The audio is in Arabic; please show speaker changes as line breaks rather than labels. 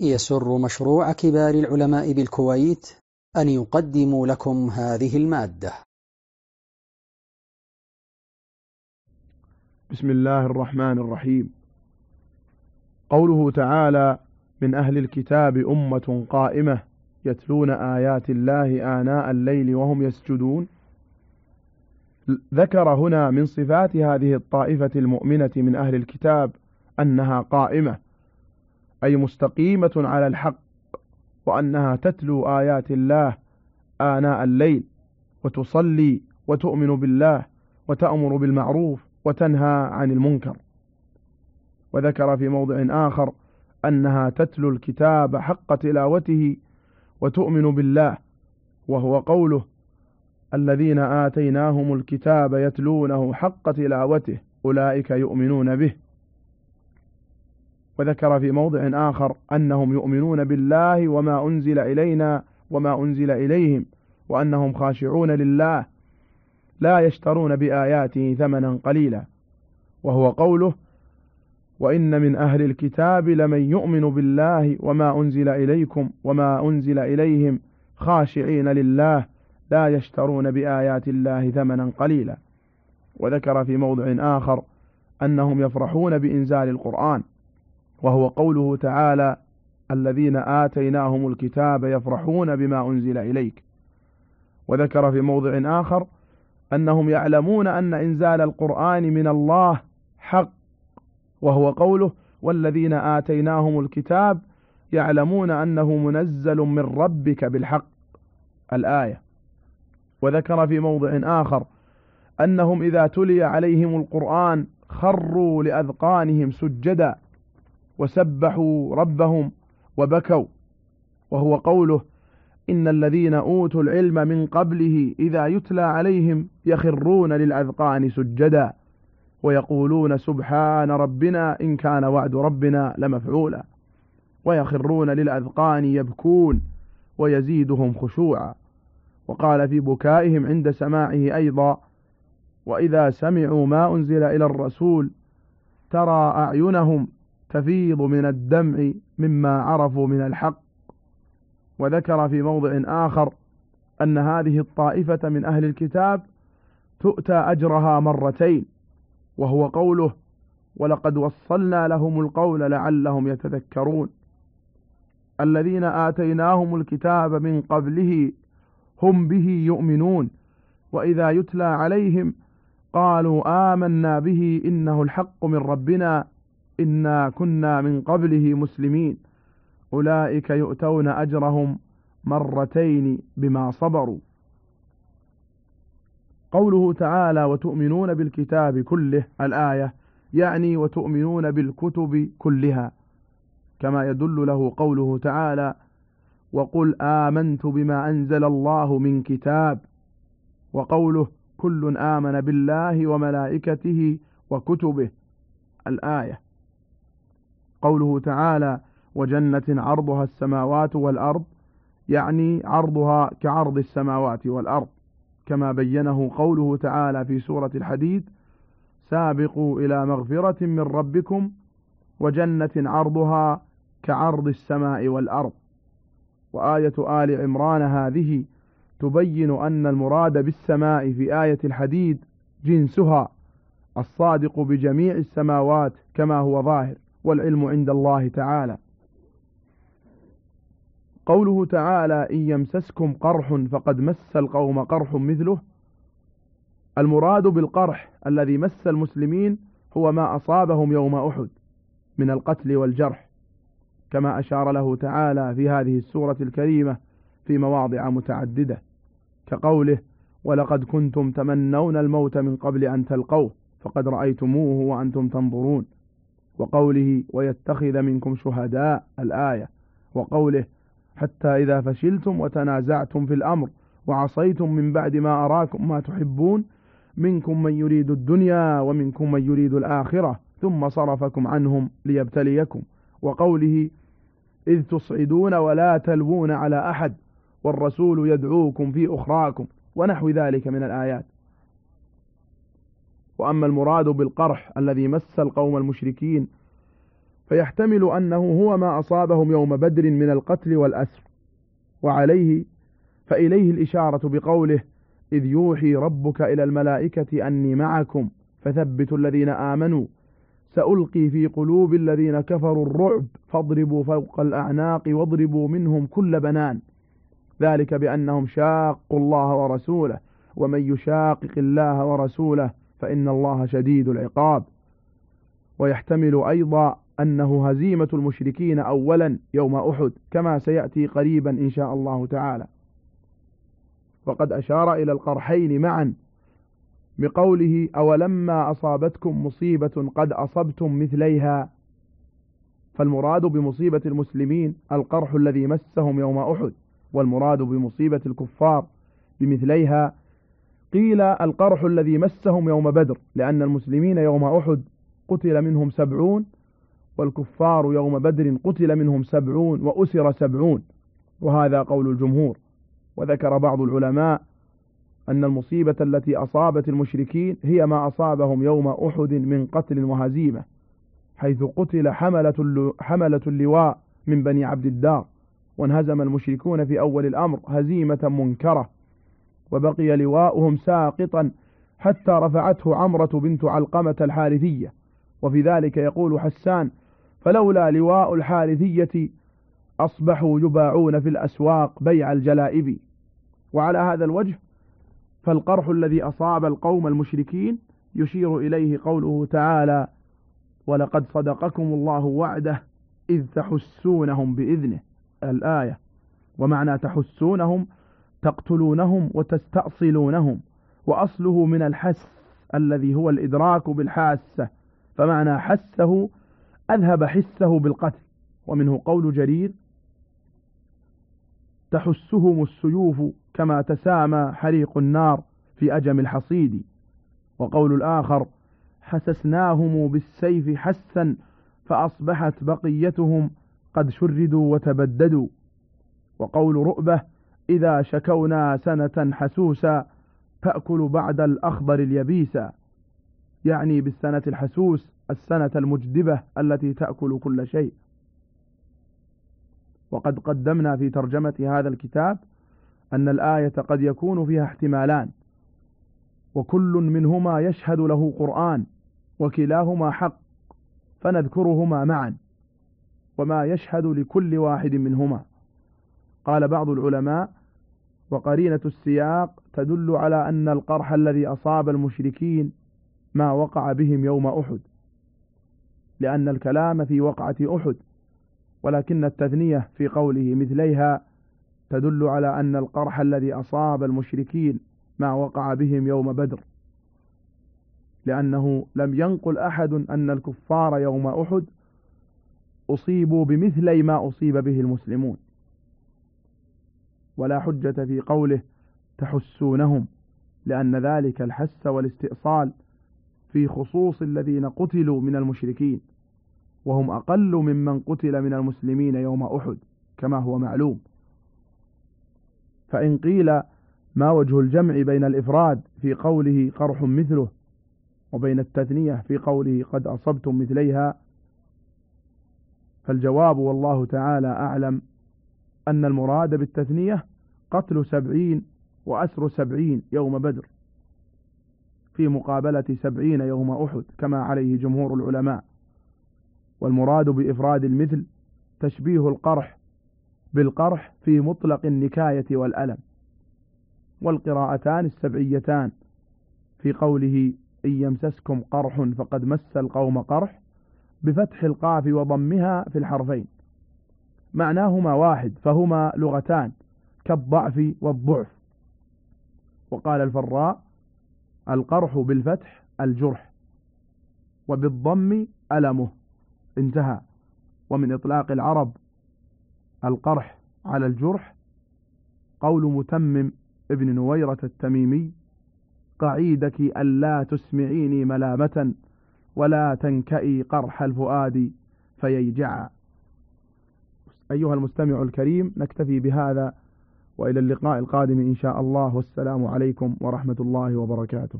يسر مشروع كبار العلماء بالكويت أن يقدم لكم هذه المادة.
بسم الله الرحمن الرحيم. قوله تعالى من أهل الكتاب أمة قائمة يتلون آيات الله آناء الليل وهم يسجدون ذكر هنا من صفات هذه الطائفة المؤمنة من أهل الكتاب أنها قائمة. أي مستقيمة على الحق وأنها تتلو آيات الله آناء الليل وتصلي وتؤمن بالله وتأمر بالمعروف وتنهى عن المنكر. وذكر في موضع آخر أنها تتلو الكتاب حق تلاوته وتؤمن بالله وهو قوله الذين آتيناهم الكتاب يتلونه حق تلاوته أولئك يؤمنون به. وذكر في موضع آخر أنهم يؤمنون بالله وما أنزل إلينا وما أنزل إليهم وأنهم خاشعون لله لا يشترون بآياته ثمنا قليلا وهو قوله وإن من أهل الكتاب لمن يؤمن بالله وما أنزل إليكم وما أنزل إليهم خاشعين لله لا يشترون بآيات الله ثمنا قليلا وذكر في موضع آخر أنهم يفرحون بإنزال القرآن وهو قوله تعالى الذين آتيناهم الكتاب يفرحون بما أنزل إليك. وذكر في موضع آخر أنهم يعلمون أن إنزال القرآن من الله حق وهو قوله والذين آتيناهم الكتاب يعلمون أنه منزل من ربك بالحق. الآية. وذكر في موضع آخر أنهم إذا تلي عليهم القرآن خروا لأذقانهم سجدا وسبحوا ربهم وبكوا. وهو قوله إن الذين أوتوا العلم من قبله إذا يتلى عليهم يخرون للأذقان سجدا ويقولون سبحان ربنا إن كان وعد ربنا لمفعولا ويخرون للأذقان يبكون ويزيدهم خشوعا. وقال في بكائهم عند سماعه أيضا وإذا سمعوا ما أنزل إلى الرسول ترى أعينهم تفيض من الدمع مما عرفوا من الحق. وذكر في موضع آخر أن هذه الطائفة من أهل الكتاب تؤتى أجرها مرتين وهو قوله ولقد وصلنا لهم القول لعلهم يتذكرون الذين آتيناهم الكتاب من قبله هم به يؤمنون وإذا يتلى عليهم قالوا آمنا به إنه الحق من ربنا إنا كنا من قبله مسلمين. أولئك يؤتون أجرهم مرتين بما صبروا. قوله تعالى وتؤمنون بالكتاب كله الآية يعني وتؤمنون بالكتب كلها كما يدل له قوله تعالى وقل آمنت بما أنزل الله من كتاب وقوله كل آمن بالله وملائكته وكتبه الآية. قوله تعالى وجنة عرضها السماوات والأرض يعني عرضها كعرض السماوات والأرض. كما بينه قوله تعالى في سورة الحديد سابقوا إلى مغفرة من ربكم وجنة عرضها كعرض السماء والأرض. وآية آل عمران هذه تبين أن المراد بالسماء في آية الحديد جنسها الصادق بجميع السماوات كما هو ظاهر. والعلم عند الله تعالى. قوله تعالى إن يمسسكم قرح فقد مس القوم قرح مثله. المراد بالقرح الذي مس المسلمين هو ما أصابهم يوم أحد من القتل والجرح كما أشار له تعالى في هذه السورة الكريمة في مواضع متعددة كقوله ولقد كنتم تمنون الموت من قبل أن تلقوه فقد رأيتموه وأنتم تنظرون وقوله ويتخذ منكم شهداء الآية وقوله حتى إذا فشلتم وتنازعتم في الأمر وعصيتم من بعد ما أراكم ما تحبون منكم من يريد الدنيا ومنكم من يريد الآخرة ثم صرفكم عنهم ليبتليكم. وقوله إذ تصعدون ولا تلوون على أحد والرسول يدعوكم في أخراكم ونحو ذلك من الآيات. وأما المراد بالقرح الذي مس القوم المشركين فيحتمل أنه هو ما أصابهم يوم بدر من القتل والأسر. وعليه فإليه الإشارة بقوله إذ يوحي ربك إلى الملائكة أني معكم فثبتوا الذين آمنوا. سألقي في قلوب الذين كفروا الرعب فاضربوا فوق الأعناق واضربوا منهم كل بنان. ذلك بأنهم شاقوا الله ورسوله ومن يشاقق الله ورسوله فإن الله شديد العقاب. ويحتمل أيضا أنه هزيمة المشركين أولا يوم أحد كما سيأتي قريبا إن شاء الله تعالى. وقد أشار إلى القرحين معا بقوله أولما أصابتكم مصيبة قد أصبتم مثليها؟ فالمراد بمصيبة المسلمين القرح الذي مسهم يوم أحد والمراد بمصيبة الكفار بمثليها قيل القرح الذي مسهم يوم بدر لأن المسلمين يوم أحد قتل منهم سبعون والكفار يوم بدر قتل منهم سبعون وأسر سبعون. وهذا قول الجمهور. وذكر بعض العلماء أن المصيبة التي أصابت المشركين هي ما أصابهم يوم أحد من قتل وهزيمة حيث قتل حملة, حملة اللواء من بني عبد الدار. وانهزم المشركون في أول الأمر هزيمة منكرة. وبقي لواؤهم ساقطا حتى رفعته عمرة بنت علقمة الحارثية. وفي ذلك يقول حسان فلولا لواء الحارثية أصبحوا يباعون في الأسواق بيع الجلائب. وعلى هذا الوجه فالقرح الذي أصاب القوم المشركين يشير إليه قوله تعالى ولقد صدقكم الله وعده إذ تحسونهم بإذنه. الآية ومعنى تحسونهم تقتلونهم وتستأصلونهم وأصله من الحس الذي هو الإدراك بالحاسة فمعنى حسه أذهب حسه بالقتل ومنه قول جرير تحسهم السيوف كما تسامى حريق النار في أجم الحصيد. وقول الآخر حسسناهم بالسيف حسا فأصبحت بقيتهم قد شردوا وتبددوا. وقول رؤبة إذا شكونا سنة حسوسا تأكل بعد الأخضر اليبيسا. يعني بالسنة الحسوس السنة المجدبة التي تأكل كل شيء. وقد قدمنا في ترجمة هذا الكتاب أن الآية قد يكون فيها احتمالان. وكل منهما يشهد له قرآن وكلاهما حق فنذكرهما معا. وما يشهد لكل واحد منهما. قال بعض العلماء وقرينة السياق تدل على أن القرح الذي أصاب المشركين ما وقع بهم يوم أحد لأن الكلام في وقعة أحد ولكن التثنية في قوله مثليها تدل على أن القرح الذي أصاب المشركين ما وقع بهم يوم بدر لأنه لم ينقل أحد أن الكفار يوم أحد أصيبوا بمثلي ما أصيب به المسلمون. ولا حجة في قوله تحسونهم لأن ذلك الحس والاستئصال في خصوص الذين قتلوا من المشركين وهم أقل ممن قتل من المسلمين يوم أحد كما هو معلوم. فإن قيل ما وجه الجمع بين الإفراد في قوله قرح مثله وبين التثنية في قوله قد أصبتم مثليها فالجواب والله تعالى أعلم أن المراد بالتثنية قتل سبعين وأسر سبعين يوم بدر في مقابلة سبعين يوم أحد كما عليه جمهور العلماء. والمراد بإفراد المثل تشبيه القرح بالقرح في مطلق النكاية والألم. والقراءتان السبعيتان في قوله إن يمسسكم قرح فقد مس القوم قرح بفتح القاف وضمها في الحرفين. معناهما واحد فهما لغتان كالضعف والضعف. وقال الفراء القرح بالفتح الجرح وبالضم ألمه. انتهى. ومن إطلاق العرب القرح على الجرح. قول متمم ابن نويرة التميمي قعيدك ألا تسمعيني ملامة ولا تنكئي قرح الفؤاد فيجع أيها المستمع الكريم نكتفي بهذا وإلى اللقاء القادم إن شاء الله. والسلام عليكم ورحمة الله وبركاته.